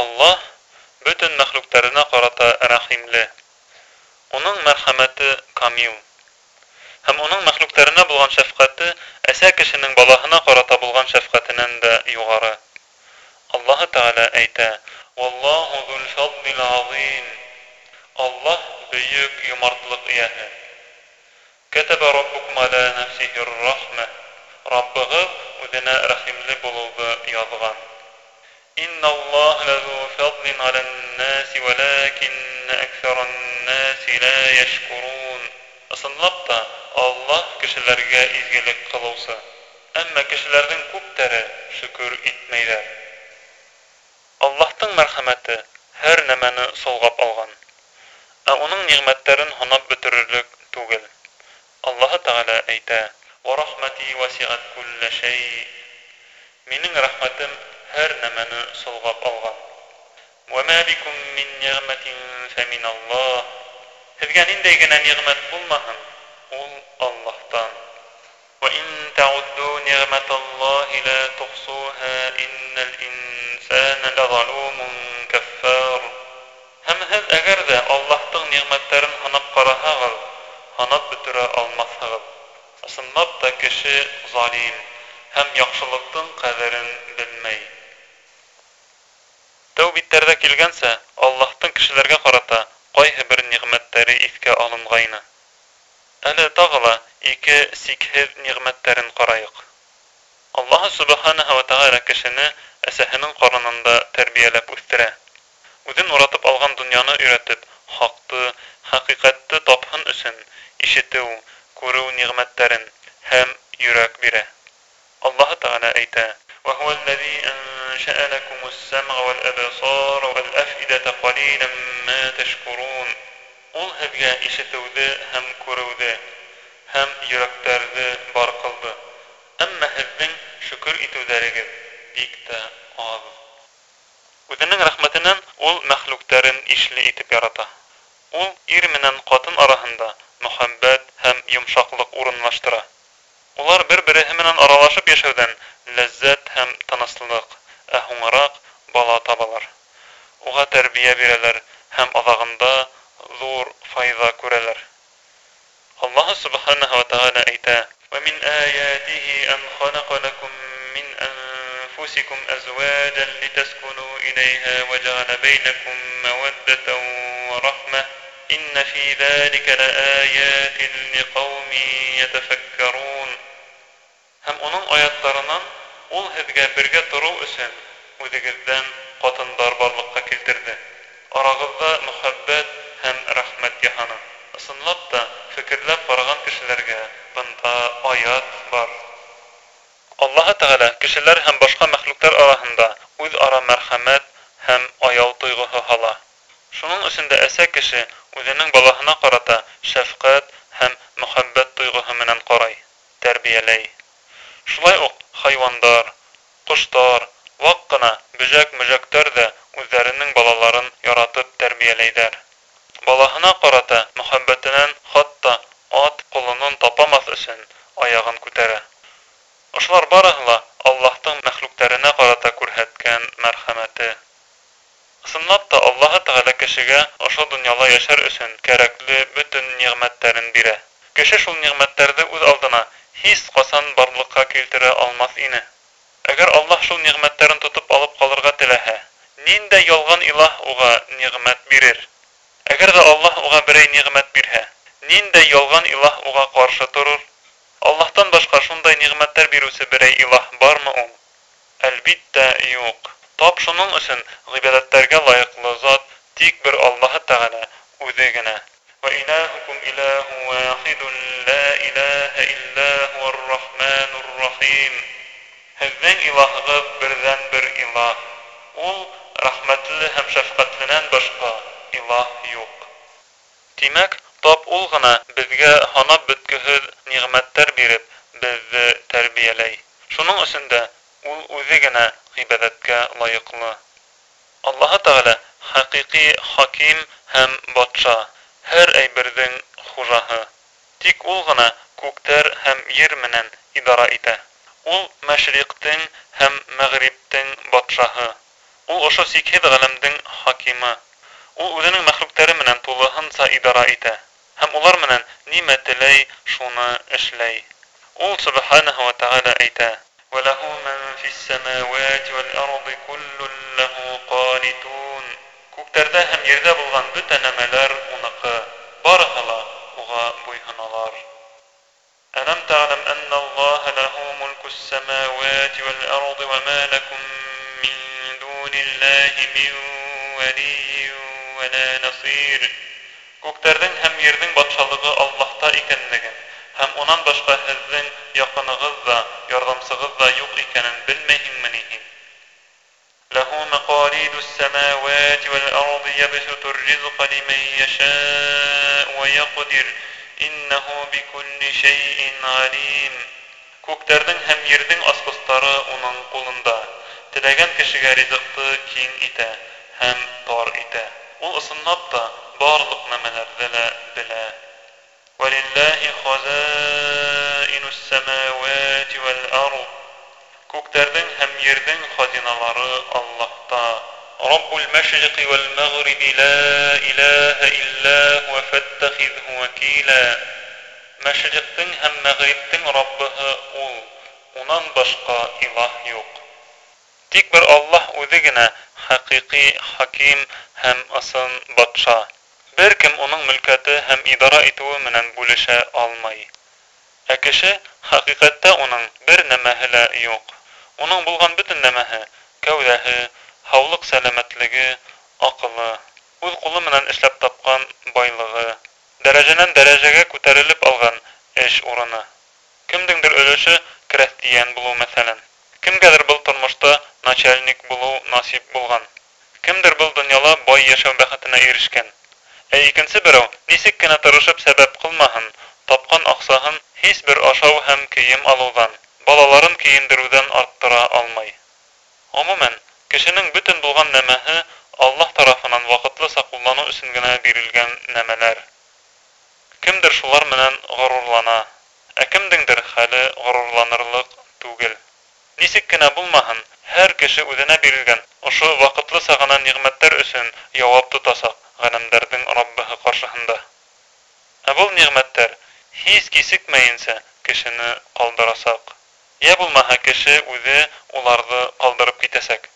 Аллаһ бөтөн мәхлуктарына ҡарата рәхимле. Уның мәрхәмәте камил. Һәм уның мәхлуктарына булган шәфҡәте әсә кешенең балаһына ҡарата булган шәфҡәтенән дә юғары. Аллаһы Тәғәлә әйтә: "Валлаһу зул фадлил азим." Аллаһ бөйөк йомартлыҡ ияһе. Кәтәбә раббукум аля нафсихи рахмә. Раббығыҙ үҙенә рәхимле булыуҙы яҙған. إن الله لذو فضل على الناس ولكن أكثر الناس لا يشكرون Ысынлап та, Аллаһ кешеләргә изгелек кылыусы. Әммә кешеләрнең күптәре шөкөр итмәйҙәр. Аллаһтың мәрхәмәте һәр нәмәне солғап алған. Ә уның ниғмәттәрен һанап бөтөрөрлөк түгел. Аллаһы Тәғәлә әйтә: "Ва рахмати васи'ат кулла шәй." Минең рәхмәтем her nemeni solgap algan. وَمَا بِكُمْ مِنْ نِعْمَةٍ فَمِنَ اللّٰهِ Sizgä nindey gene nimet bulmahan, ol Allah'tan. وَاِنْ تَعُدُّوا نِعْمَةَ اللّٰهِ لَا تُحْصُوهَا اِنَّ الْاِنْسَانَ لَظَلُومٌ كَفَّارٌ Hem hez eger de Allah'tın nimetlerin hanap karahağız, hanap bütüre almazağız. Isınmap da kişi zalim, hem yakşılıktın kaderin bilmeyi. биттәрҙә килгәнсә, Аллаһтың кешеләргә ҡарата ҡайһы бер ниғмәттәре иҫкә алынғайны. Әле тағы ла ике сикһеҙ ниғмәттәрен ҡарайыҡ. Аллаһ Субханаһы ва Тәғәлә кешене әсәһенең ҡарынында тәрбиәләп үҫтерә. Үҙен уратып алған донъяны өйрәтеп, хаҡты, хәҡиҡәтте тапһын өсөн ишетеү, күреү ниғмәттәрен һәм йөрәк бирә. Аллаһ Тәғәлә әйтә: "Ва أنشأ لكم السمع والأبصار والأفئدة قليلا ما تشكرون Ул һеҙгә ишетеүҙе һәм күреүҙе һәм йөрәктәрҙе бар ҡылды. Әммә һеҙҙең шөкөр итеүҙәрегеҙ бик тә аҙ. Үҙенең рәхмәтенән ул мәхлүктәрен ишле итеп ярата. Ул ир менән ҡатын араһында мөхәббәт һәм йомшаҡлык урынлаштыра. Улар бер-береһе менән аралашып йәшәүҙән ләззәт һәм тыныслыҡ, ә һуңыраҡ бала табалар. Уға тәрбиә бирәләр һәм аҙағында ҙур файҙа күрәләр. Аллаһ субханаһу ва тааля әйтә: "Ва мин аятиһи ан халаqa лакум мин анфусикум азваджан литаскуну илейха ва джа'ала бейнакум маваддатан ва рахма. Инна фи залика лааятин лиқауми ятафаккарун." Һәм уның аяттарынан ул һеҙгә бергә тороу өсөн үҙегеҙҙән ҡатындар барлыҡҡа килтерҙе. Арағыҙҙа мөхәббәт һәм рәхмәт яһаны. Ысынлап та, фекерләп ҡараған кешеләргә бында аят бар. Аллаһы Тәғәлә кешеләр һәм башҡа мәхлүктәр араһында үҙ ара мәрхәмәт һәм аяу тойғоһо һала. Шуның өсөн дә әсә кеше үҙенең балаһына ҡарата шәфҡәт һәм мөхәббәт тойғоһо менән ҡарай, тәрбиәләй. Шулай уҡ хайвандар, ҡоштар, ваҡ ҡына бөжәк-мөжәктәр ҙә үҙҙәренең балаларын яратып тәрбиәләйҙәр. Балаһына ҡарата мөхәббәтенән хатта ат ҡолонон тапамаҫ өсөн аяғын күтәрә. Ошолар барыһы ла Аллаһтың мәхлүктәренә ҡарата күрһәткән мәрхәмәте. Ысынлап та Аллаһы Тәғәлә кешегә ошо донъяла йәшәр өсөн кәрәкле бөтөн ниғмәттәрен бирә. Кеше шул ниғмәттәрҙе үҙ алдына һис ҡасан барлыҡҡа килтерә алмаҫ ине. Әгәр Аллаһ шул ниғмәттәрен тотоп алып ҡалырға теләһә, ниндәй ялған илаһ уға ниғмәт бирер? Әгәр ҙә Аллаһ уға берәй ниғмәт бирһә, ниндәй ялған илаһ уға ҡаршы торор? Аллаһтан башҡа шундай ниғмәттәр бирүсе берәй илаһ бармы ул? Әлбиттә, юҡ. Тап шуның өсөн ғибәҙәттәргә лайыҡлы зат тик бер Аллаһы Тәғәлә үҙе генә. وإلهكم إله واحد لا إله إلا هو الرحمن الرحيم Һеҙҙең илаһығыҙ берҙән бер илаһ. Ул рәхмәтле һәм шәфҡәтленән башҡа илаһ юҡ. Тимәк, тап ул ғына беҙгә һанап бөткөһөҙ ниғмәттәр биреп, беҙҙе тәрбиәләй. Шуның өсөн дә ул үҙе генә ғибәҙәткә лайыҡлы. Аллаһы Тәғәлә хәҡиҡи хаким һәм батша һәр әйберҙең хужаһы. Тик ул ғына күктәр һәм ер менән идара итә. Ул мәшриҡтең һәм мәғриптең батшаһы. Ул ошо сикһеҙ ғаләмдең хакимы. Ул үҙенең мәхлүктәре менән тулыһынса идара итә. Һәм улар менән нимә теләй, шуны эшләй. Ул субханаһу ва тааля әйтә: "Валаху ман фис самавати вал арди куллун лаху qanitun." Күктәрдә һәм ердә булган бөтә нәмәләр уныкы, барыһы ла уға буйһоналар. Әләм тәғләм әннә Аллаһа ләһу мулку ас-самавати вал-арḍи ва ма лакум мин дуниллаһи мин валий ва ла насир. Күктәрнең һәм ернең батшалыгы Аллаһта икәнлеген һәм унан башка һезнең якыныгыз да, ярдәмсегез да юк икәнен белмәйһеңме ни? له مقاليد السماوات والأرض يبسط الرزق لمن يشاء ويقدر Иннаху бикулли шәйин алим. Күктәрнең һәм ердең асҡыстары уның ҡулында. Теләгән кешегә ризыҡты киң итә һәм тар итә. Ул ысынлап та барлык нәмәләрҙе лә белә. Валиллаһи хазаинус самавати вал Göklerden hem yerden hazinaları Allah'ta. Rabbul meşriqi vel mağribi la ilahe illa huve fettehizhu vekila. Meşriqtin hem mağribtin Rabbıhı ul. Onan başka ilah yok. Dik bir Allah özü gene hakiki, hakim hem asın batşa. Bir kim onun mülketi hem idara etuvi minen buluşa almay. Ә кеше onun bir бер yok. Уның булган бөтөн нәмәһе, кәүҙәһе, һаулыҡ сәләмәтлеге, аҡылы, үҙ ҡулы менән эшләп тапҡан байлығы, дәрәжәнән дәрәжәгә күтәрелеп алған эш урыны. Кемдеңдер өлөшө крәҫтиән булыу мәсәлән. Кемгәдер был тормошта начальник булыу насип булған. Кемдер был донъяла бай йәшәү бәхетенә ирешкән. Ә икенсе берәү нисек кенә тырышып сәбәп ҡылмаһын, тапҡан аҡсаһын һис бер ашау һәм кейем алыуҙан, балаларын кейендереүҙән арттыра алмай. Ғөмүмән, Кешенең бөтөн булган нәмәһе Аллаһ тарафынан ваҡытлыса ҡулланыу өсөн генә бирелгән нәмәләр. Кемдер шулар менән ғорурлана, ә кемдеңдер хәле ғорурланырлыҡ түгел. Нисек кенә булмаһын, һәр кеше үҙенә бирелгән ошо ваҡытлыса ғына ниғмәттәр өсөн яуап тотасаҡ ғәләмдәрҙең Раббыһы ҡаршыһында. Ә был ниғмәттәр һис кисекмәйенсә кешене ҡалдырасаҡ. Йә булмаһа, кеше үҙе уларҙы ҡалдырып китәсәк.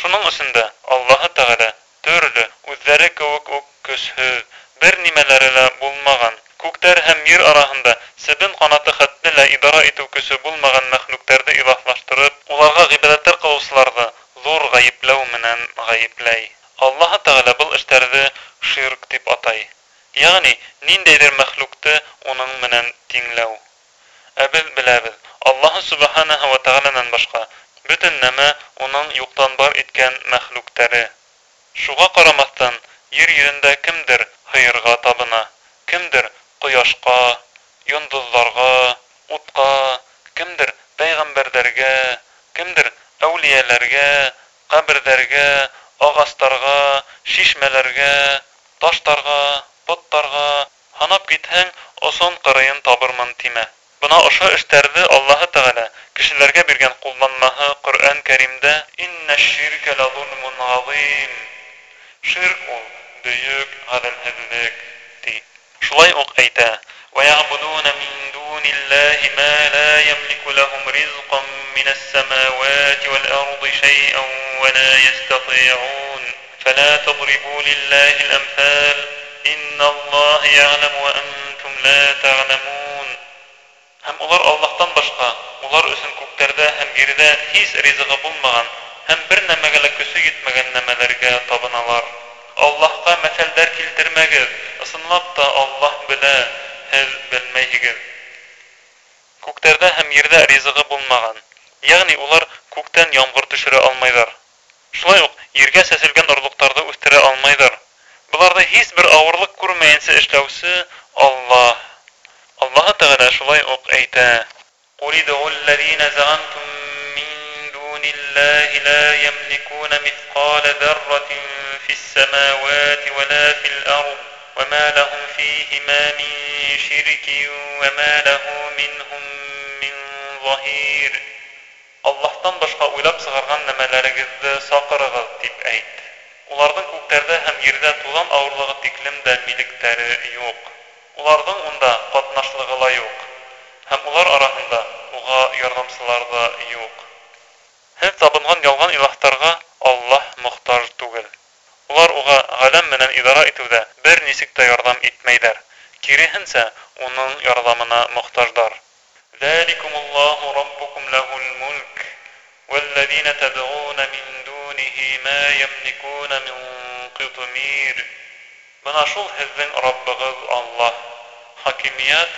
Шуның өсөн дә Аллаһы Тәгалә төрле үҙҙәре кеүек үк көсһөҙ, бер нимәләре лә булмаған, күктәр һәм ер араһында себен ҡанаты хәтле лә идара итеү көсө булмаған мәхлүктәрҙе илаһлаштырып, уларға ғибәҙәттәр ҡылыусыларҙы ҙур ғәйепләү менән ғәйепләй. Аллаһы Тәгалә был эштәрҙе ширк дип атай. Ягъни, ниндәйҙер мәхлүкте уның менән тиңләү. Ә беҙ беләбеҙ, Аллаһы Субханаһу ва Тәгаләнән башҡа бөтөн нәмә уның юҡтан бар иткән мәхлүктәре. Шуға ҡарамаҫтан, ер йөҙөндә кемдер һыйырға табына, кемдер ҡояшҡа, йондоҙҙарға, утҡа, кемдер пәйғәмбәрҙәргә, кемдер әүлиәләргә, ҡәберҙәргә, ағастарға, шишмәләргә, таштарға, поттарға, һанап китһәң, осон ҡырыйын табырмын тимә. Buna oşa işlərdi Allahı Teala kişilerge birgen kullanmağı Kur'an Kerim'de inne şirke la zulmun azim. Şirk ol, büyük adalhizlik di. Şulay ok eyte ve ya'budun min dunillahi ma la yemliku lahum rizqan minas semavati vel ardi shay'an ve la yastati'un. Fala tadribu lillahi l-emfal Inna Allah ya'lamu ve Аллаһтан башҡа, улар өсөн күктәрҙә һәм ерҙә һис ризығы булмаған һәм бер нәмәгә лә көсө етмәгән нәмәләргә табыналар. Аллаһҡа мәҫәлдәр килтермәгеҙ, ысынлап та Аллаһ белә, һеҙ белмәйһегеҙ. Күктәрҙә һәм ерҙә ризығы булмаған, ягъни улар күктән ямғыр төшөрә алмайҙар. Шулай уҡ ергә сәселгән орлоҡтарҙы үҫтерә алмайҙар. Быларҙы һис бер ауырлыҡ күрмәйенсә эшләүсе Аллаһ. Аллаһы Тәгалә шулай уҡ әйтә: قل ادعوا الذين زعمتم من دون الله لا يملكون مثقال ذرة في السماوات ولا في الأرض وما لهم فيهما من شرك وما له منهم من ظهير zahir. Allah'tan başka uylap sığarğan nəmələrinizdə saqırığız deyib ayt. Onlardan köklərdə həm yerdə tuğan ağırlığı tiklim də milikləri yox. Onlardan onda qatnaşlığı. ла юҡ. Һәм улар араһында уға ярҙамсылар ҙа юҡ. Һеҙ табынған ялған илаһтарға Аллаһ мохтаж түгел. Улар уға ғаләм менән идара итеүҙә бер нисек тә ярҙам итмәйҙәр. Киреһенсә, уның ярҙамына мохтаждар. ذلكم الله ربكم له الملك والذين تدعون من دونه ما يملكون من قطمير Бына шул һеҙҙең Раббығыҙ Аллаһ. Хакимият,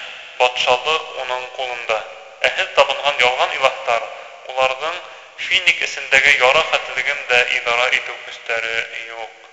батшалык уның ҡулында. Ә һеҙ табынған ялған илаһтар, уларҙың финик эсендәге яра хәтлеген дә идара итеү көстәре юҡ.